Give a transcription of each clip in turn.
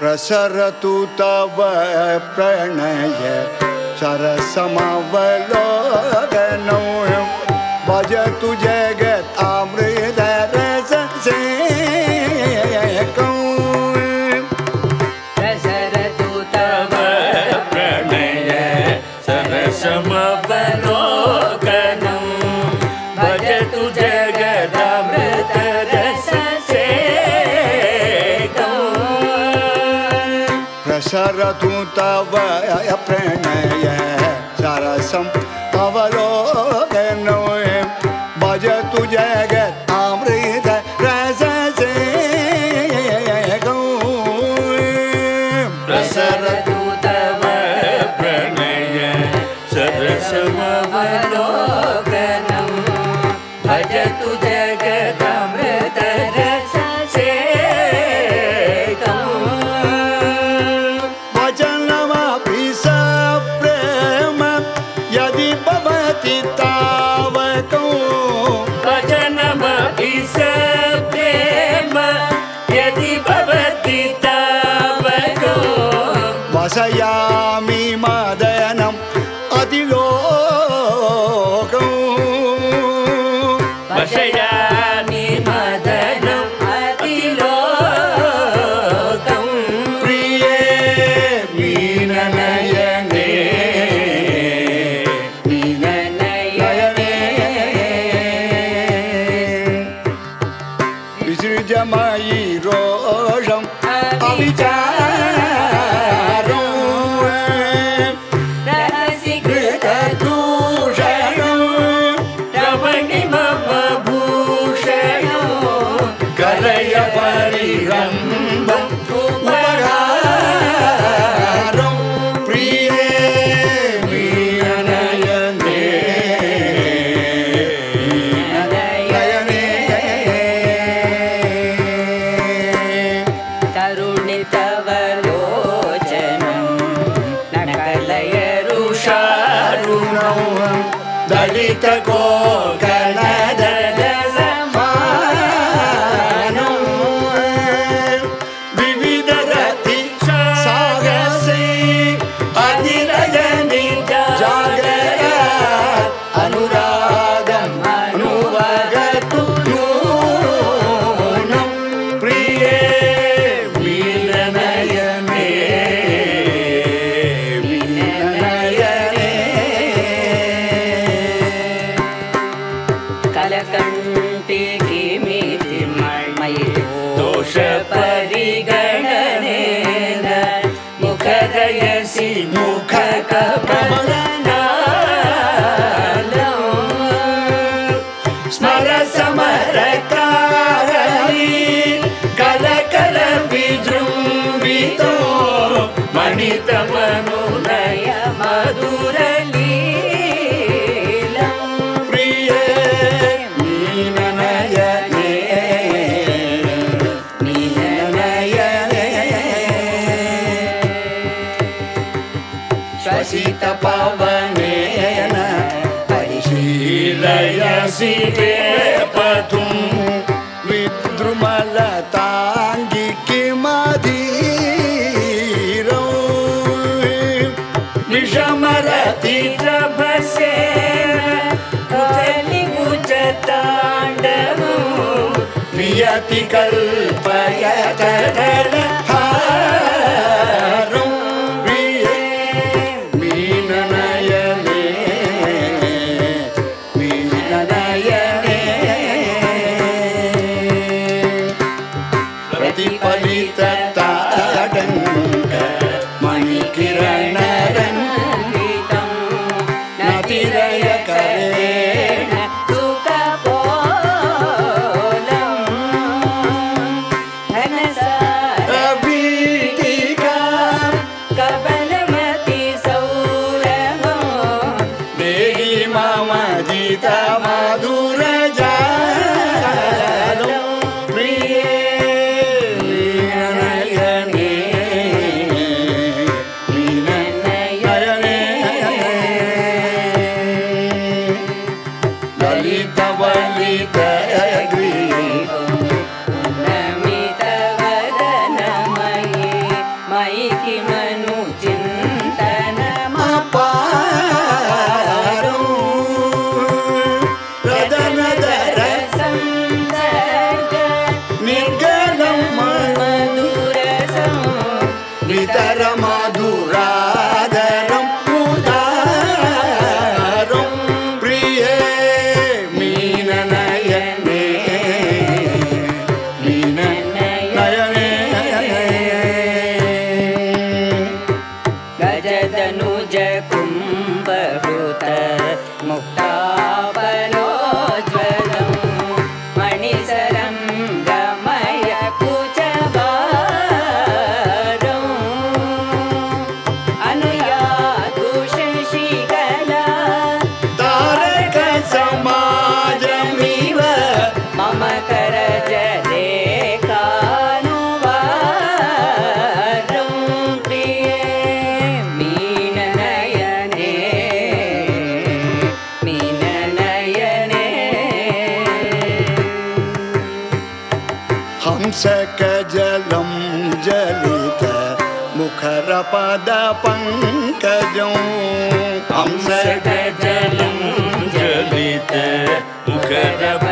प्रसरतु तव प्रणय। सरसमवलोकनौ भजतु जगत् अमृत रस प्रसरतु तव प्रणय। सरसमवलोकनं भजतु जगदमृतरससेकम् तव प्रणय सरसम् अवलोकनौ भजतु जगत् Yeah, yeah. entregou. स्मर कलकल विजृम्बितो मणितमनुनय श्वसितपवनेन परिशीलयसि ते पथुं विद्रुमलताङ्गि किमधीरौ विषमरति प्रभसेन कुचलिकुचताण्डवो प्रियति कल्पयतदलहारौ प्रतिफलितताडङ्क agree. हंसकजलं जलित मुखरपद पङ्कजं हंसकजलं जलित मुखरपद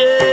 yeah.